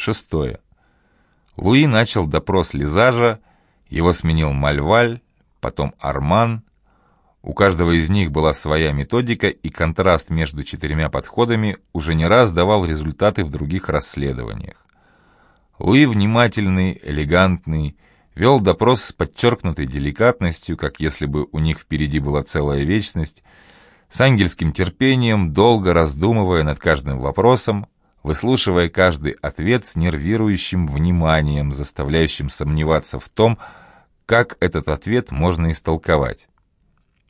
Шестое. Луи начал допрос Лизажа, его сменил Мальваль, потом Арман. У каждого из них была своя методика, и контраст между четырьмя подходами уже не раз давал результаты в других расследованиях. Луи внимательный, элегантный, вел допрос с подчеркнутой деликатностью, как если бы у них впереди была целая вечность, с ангельским терпением, долго раздумывая над каждым вопросом, выслушивая каждый ответ с нервирующим вниманием, заставляющим сомневаться в том, как этот ответ можно истолковать.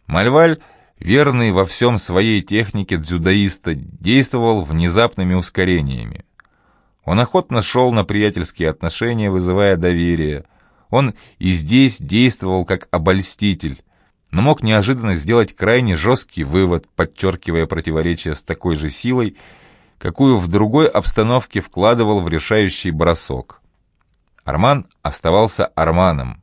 Мальваль, верный во всем своей технике дзюдоиста, действовал внезапными ускорениями. Он охотно шел на приятельские отношения, вызывая доверие. Он и здесь действовал как обольститель, но мог неожиданно сделать крайне жесткий вывод, подчеркивая противоречие с такой же силой, какую в другой обстановке вкладывал в решающий бросок. Арман оставался Арманом.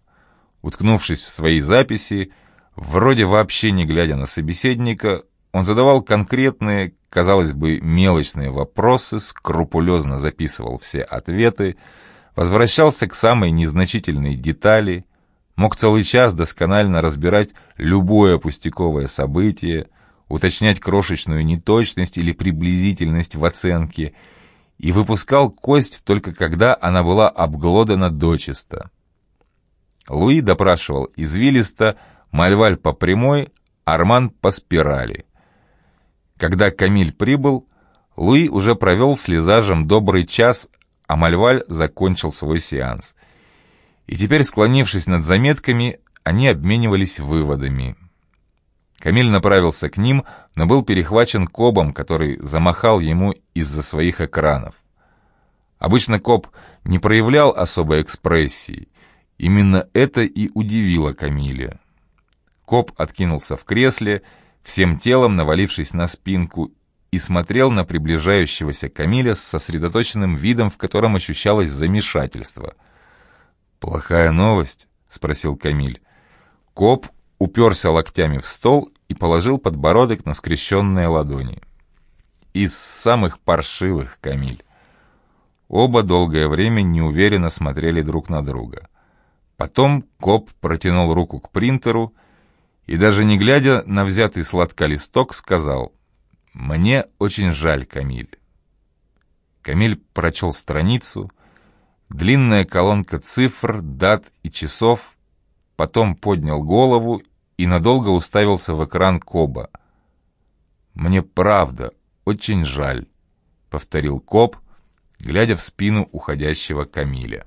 Уткнувшись в свои записи, вроде вообще не глядя на собеседника, он задавал конкретные, казалось бы, мелочные вопросы, скрупулезно записывал все ответы, возвращался к самой незначительной детали, мог целый час досконально разбирать любое пустяковое событие, уточнять крошечную неточность или приблизительность в оценке и выпускал кость только когда она была обглодана дочисто. Луи допрашивал извилисто, Мальваль по прямой, Арман по спирали. Когда Камиль прибыл, Луи уже провел с Лизажем добрый час, а Мальваль закончил свой сеанс. И теперь, склонившись над заметками, они обменивались выводами – Камиль направился к ним, но был перехвачен Кобом, который замахал ему из-за своих экранов. Обычно Коб не проявлял особой экспрессии. Именно это и удивило Камиля. Коб откинулся в кресле, всем телом навалившись на спинку, и смотрел на приближающегося Камиля с сосредоточенным видом, в котором ощущалось замешательство. «Плохая новость?» — спросил Камиль. Коб уперся локтями в стол и положил подбородок на скрещенные ладони. Из самых паршивых, Камиль. Оба долгое время неуверенно смотрели друг на друга. Потом коп протянул руку к принтеру и, даже не глядя на взятый сладко листок, сказал «Мне очень жаль, Камиль». Камиль прочел страницу, длинная колонка цифр, дат и часов потом поднял голову и надолго уставился в экран Коба. «Мне правда очень жаль», — повторил Коб, глядя в спину уходящего Камиля.